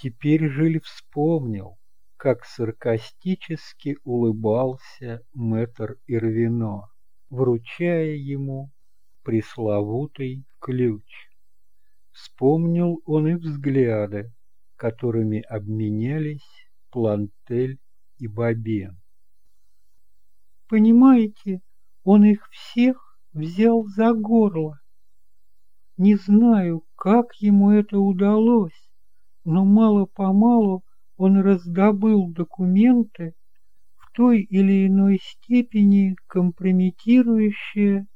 Теперь Жиль вспомнил, как саркастически улыбался мэтр Ирвино, вручая ему пресловутый ключ. Вспомнил он и взгляды, которыми обменялись Плантель и Бабен. Понимаете, он их всех взял за горло. Не знаю, как ему это удалось, но мало-помалу он раздобыл документы в той или иной степени компрометирующие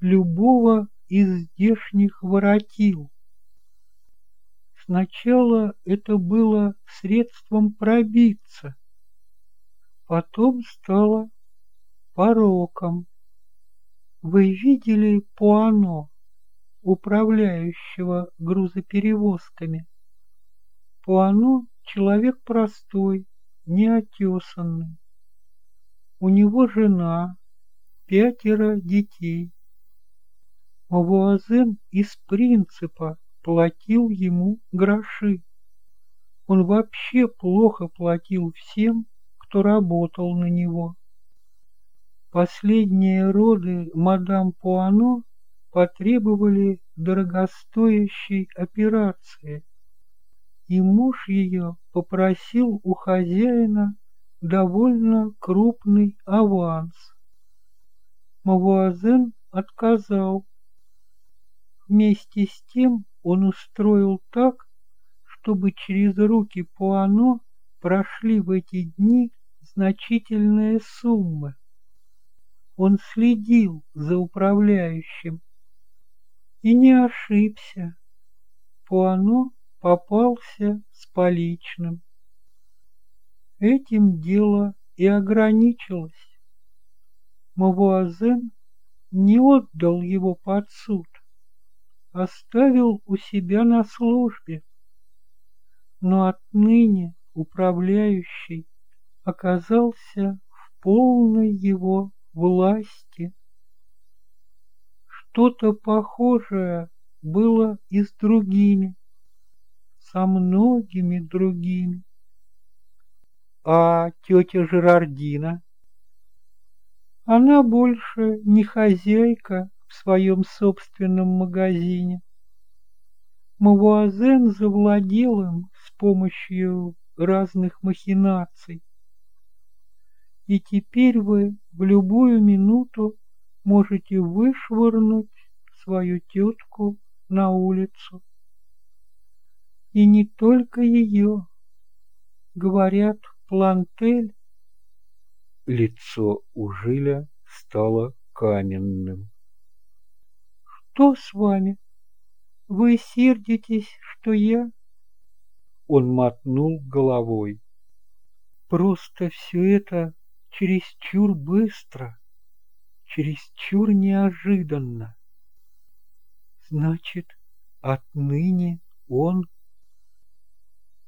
любого из здешних воротил. Сначала это было средством пробиться, потом стало пороком. Вы видели Пуано, управляющего грузоперевозками? Пуано — человек простой, неотесанный. У него жена, пятеро детей. Мавуазен из принципа платил ему гроши. Он вообще плохо платил всем, кто работал на него. Последние роды мадам Пуано потребовали дорогостоящей операции, и муж ее попросил у хозяина довольно крупный аванс. Мавуазен отказал. Вместе с тем он устроил так, чтобы через руки Пуано прошли в эти дни значительные суммы. Он следил за управляющим и не ошибся. Пуано попался с поличным. Этим дело и ограничилось. Мавуазен не отдал его под суд оставил у себя на службе. Но отныне управляющий оказался в полной его власти. Что-то похожее было и с другими, со многими другими. А тетя Жерардина? Она больше не хозяйка в своем собственном магазине. Мавуазен завладел им с помощью разных махинаций. И теперь вы в любую минуту можете вышвырнуть свою тетку на улицу. И не только ее. Говорят, Плантель. Лицо у Жиля стало каменным. Что с вами? Вы сердитесь, что я...» Он мотнул головой. «Просто все это чересчур быстро, чересчур неожиданно. Значит, отныне он...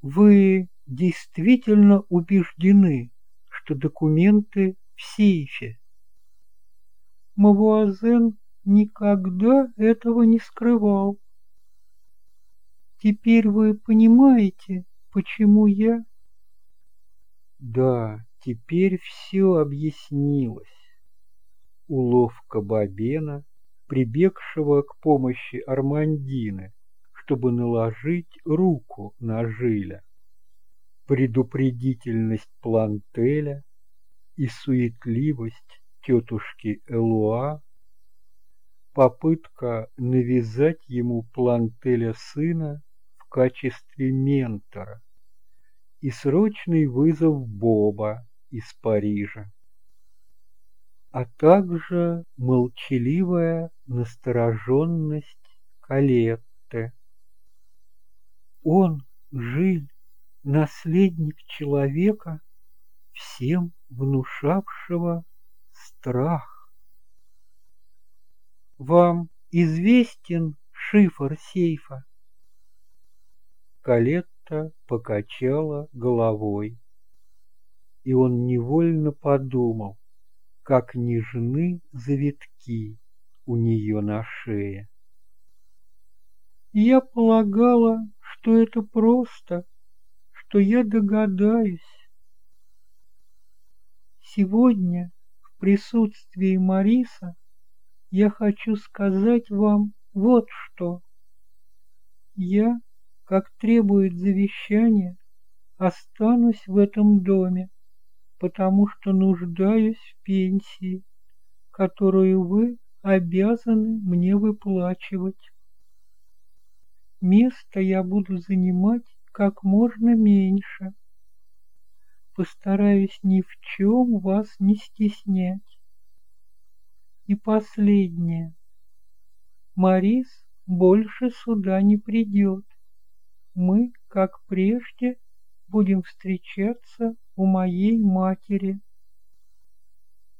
Вы действительно убеждены, что документы в сейфе? Мавуазен никогда этого не скрывал. Теперь вы понимаете, почему я... Да, теперь все объяснилось. Уловка Бабена, прибегшего к помощи Армандины, чтобы наложить руку на Жиля. Предупредительность Плантеля и суетливость тетушки Элуа попытка навязать ему Плантеля сына в качестве ментора и срочный вызов Боба из Парижа, а также молчаливая настороженность Калетте. Он, Жиль, наследник человека, всем внушавшего страх. Вам известен шифр сейфа? Калетта покачала головой, и он невольно подумал, как нежны завитки у нее на шее. Я полагала, что это просто, что я догадаюсь. Сегодня в присутствии Мариса я хочу сказать вам вот что. Я, как требует завещание, останусь в этом доме, потому что нуждаюсь в пенсии, которую вы обязаны мне выплачивать. Место я буду занимать как можно меньше. Постараюсь ни в чем вас не стеснять. И последнее. Марис больше сюда не придет. Мы, как прежде, будем встречаться у моей матери.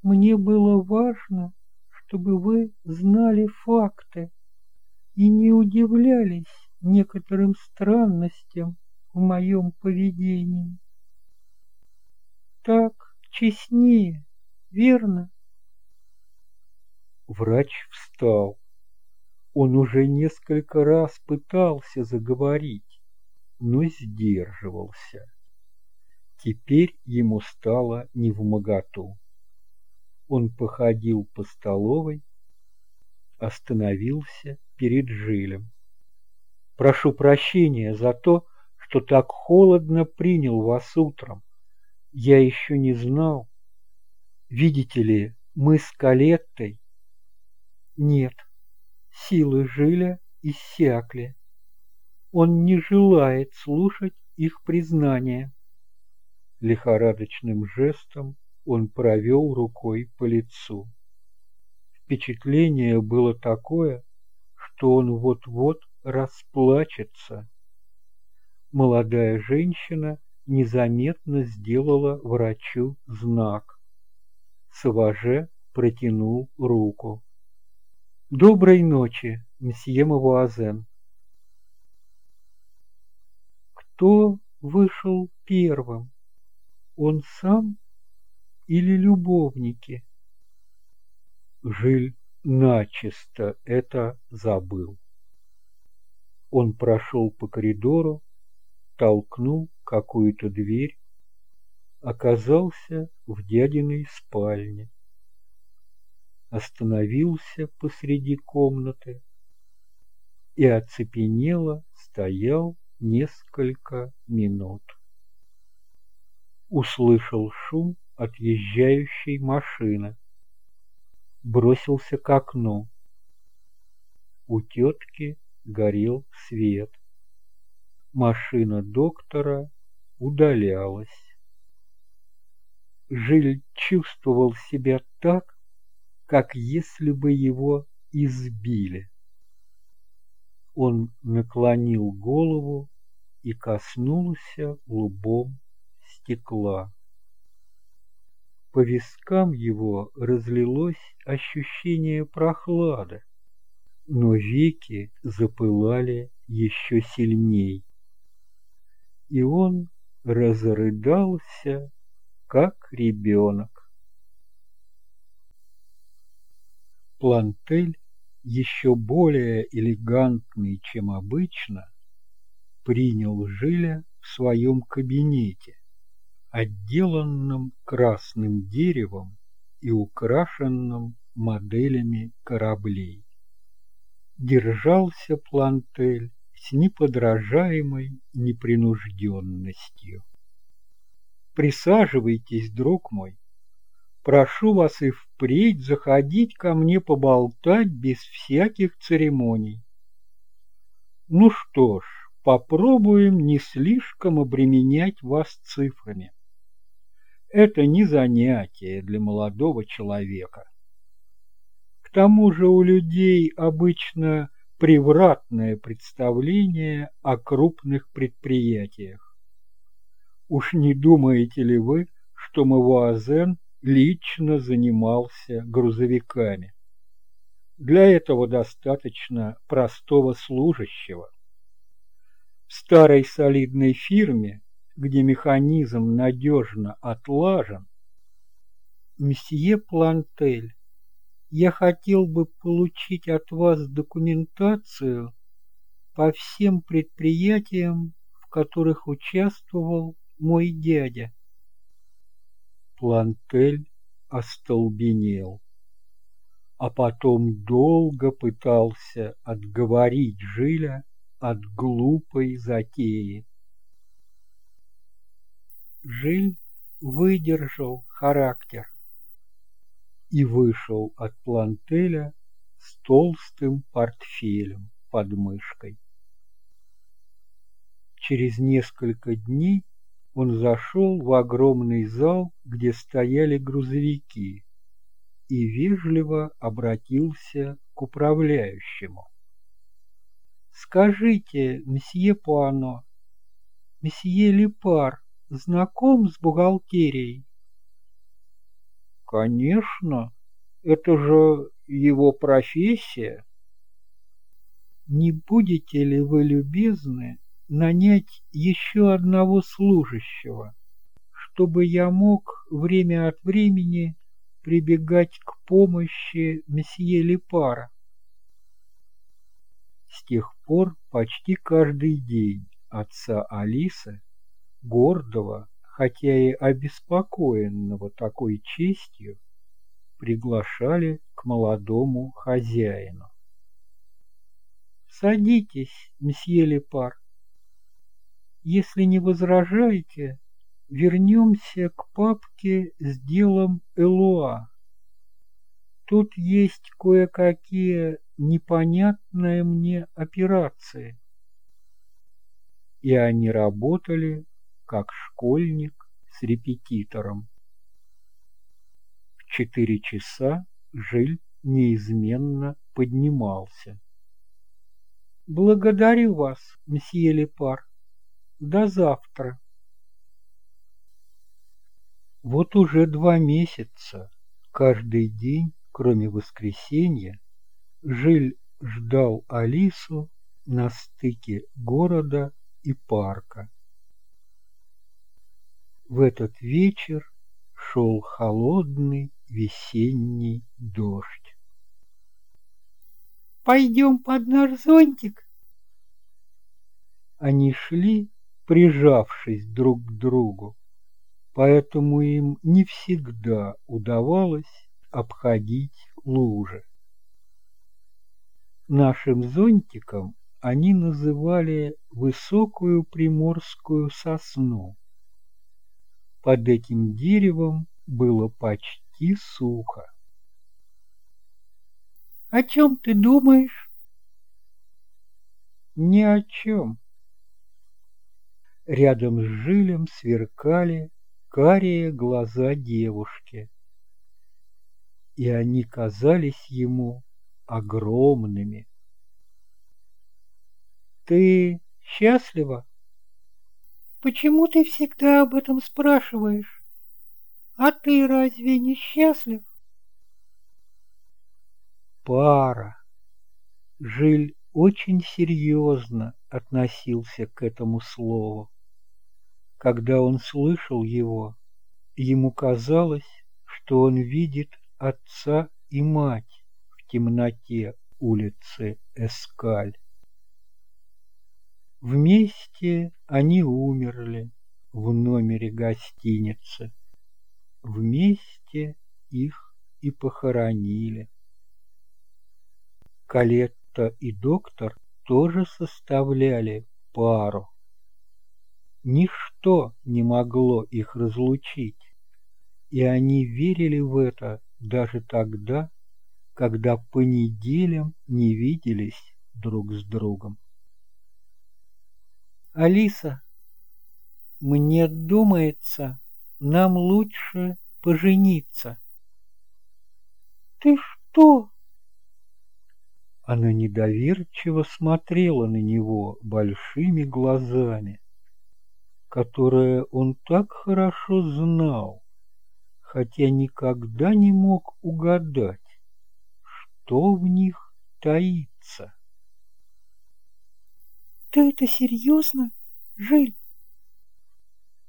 Мне было важно, чтобы вы знали факты и не удивлялись некоторым странностям в моем поведении. Так честнее, верно? Врач встал. Он уже несколько раз пытался заговорить, но сдерживался. Теперь ему стало невмоготу. Он походил по столовой, остановился перед Жилем. Прошу прощения за то, что так холодно принял вас утром. Я еще не знал. Видите ли, мы с Калеттой... Нет, силы Жиля иссякли. Он не желает слушать их признания. Лихорадочным жестом он провел рукой по лицу. Впечатление было такое, что он вот-вот расплачется. Молодая женщина незаметно сделала врачу знак. Саваже протянул руку. «Доброй ночи, мсье Мавуазен». Кто вышел первым? Он сам или любовники? Жиль начисто это забыл. Он прошел по коридору, толкнул какую-то дверь, оказался в дядиной спальне. Остановился посреди комнаты и оцепенело стоял несколько минут. Услышал шум отъезжающей машины. Бросился к окну. У тетки горел свет. Машина доктора удалялась. Жиль чувствовал себя так, как если бы его избили. Он наклонил голову и коснулся лбом стекла. По вискам его разлилось ощущение прохлады, но веки запылали еще сильней. И он разрыдался, как ребенок. Плантель, еще более элегантный, чем обычно, принял Жиля в своем кабинете отделанном красным деревом и украшенном моделями кораблей. Держался Плантель с неподражаемой непринужденностью. «Присаживайтесь, друг мой. Прошу вас и впредь заходить ко мне поболтать без всяких церемоний. Ну что ж, попробуем не слишком обременять вас цифрами это не занятие для молодого человека. К тому же у людей обычно превратное представление о крупных предприятиях. Уж не думаете ли вы, что Мавуазен лично занимался грузовиками? Для этого достаточно простого служащего. В старой солидной фирме где механизм надежно отлажен. Мсье Плантель, я хотел бы получить от вас документацию по всем предприятиям, в которых участвовал мой дядя. Плантель остолбенел, а потом долго пытался отговорить Жиля от глупой затеи. Жиль выдержал характер и вышел от плантеля с толстым портфелем под мышкой. Через несколько дней он зашел в огромный зал, где стояли грузовики, и вежливо обратился к управляющему. «Скажите, мсье Пуано, месье Лепар знаком с бухгалтерией?» «Конечно, это же его профессия». «Не будете ли вы любезны нанять еще одного служащего, чтобы я мог время от времени прибегать к помощи месье Лепара. С тех пор почти каждый день отца Алисы, гордого, хотя и обеспокоенного такой честью, приглашали к молодому хозяину. «Садитесь, месье Лепар. Если не возражаете, вернемся к папке с делом Элуа. Тут есть кое-какие непонятные мне операции. И они работали, как школьник с репетитором. В четыре часа Жиль неизменно поднимался. «Благодарю вас, мсье Лепар. До завтра. Вот уже два месяца, каждый день, кроме воскресенья, Жиль ждал Алису на стыке города и парка. В этот вечер шел холодный весенний дождь. «Пойдем под наш зонтик?» Они шли прижавшись друг к другу, поэтому им не всегда удавалось обходить лужи. Нашим зонтиком они называли высокую приморскую сосну. Под этим деревом было почти сухо. «О чем ты думаешь?» «Ни о чем», Рядом с жилем сверкали карие глаза девушки, и они казались ему огромными. «Ты счастлива?» «Почему ты всегда об этом спрашиваешь? А ты разве не счастлив?» «Пара!» Жиль очень серьезно относился к этому слову. Когда он слышал его, ему казалось, что он видит отца и мать в темноте улицы Эскаль. Вместе они умерли в номере гостиницы. Вместе их и похоронили. Калетта и доктор тоже составляли пару. Ничто не могло их разлучить, и они верили в это даже тогда, когда по неделям не виделись друг с другом. Алиса, мне думается, нам лучше пожениться. Ты что? Она недоверчиво смотрела на него большими глазами которое он так хорошо знал, хотя никогда не мог угадать, что в них таится. «Ты это серьезно, Жиль?»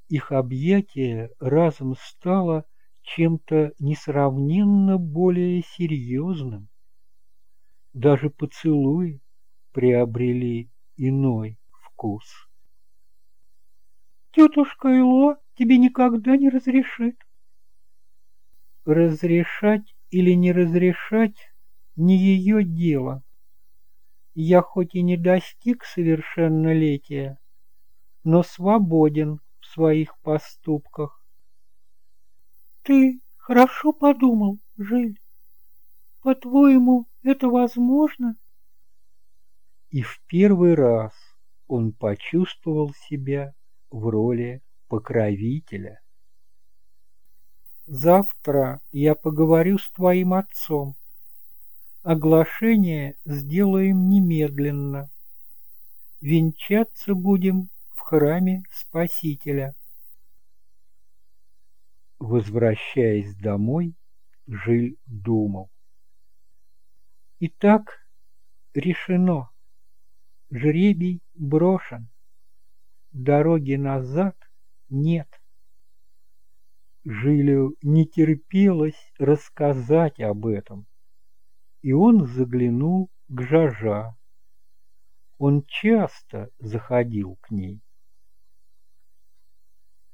Их объятие разом стало чем-то несравненно более серьезным. Даже поцелуи приобрели иной вкус. Тетушка Ило тебе никогда не разрешит. Разрешать или не разрешать — не ее дело. Я хоть и не достиг совершеннолетия, но свободен в своих поступках. Ты хорошо подумал, Жиль. По-твоему, это возможно? И в первый раз он почувствовал себя в роли покровителя. Завтра я поговорю с твоим отцом. Оглашение сделаем немедленно. Венчаться будем в храме Спасителя. Возвращаясь домой, Жиль думал. Итак, решено. Жребий брошен. Дороги назад нет. Жилю не терпелось рассказать об этом, и он заглянул к Жажа. Он часто заходил к ней.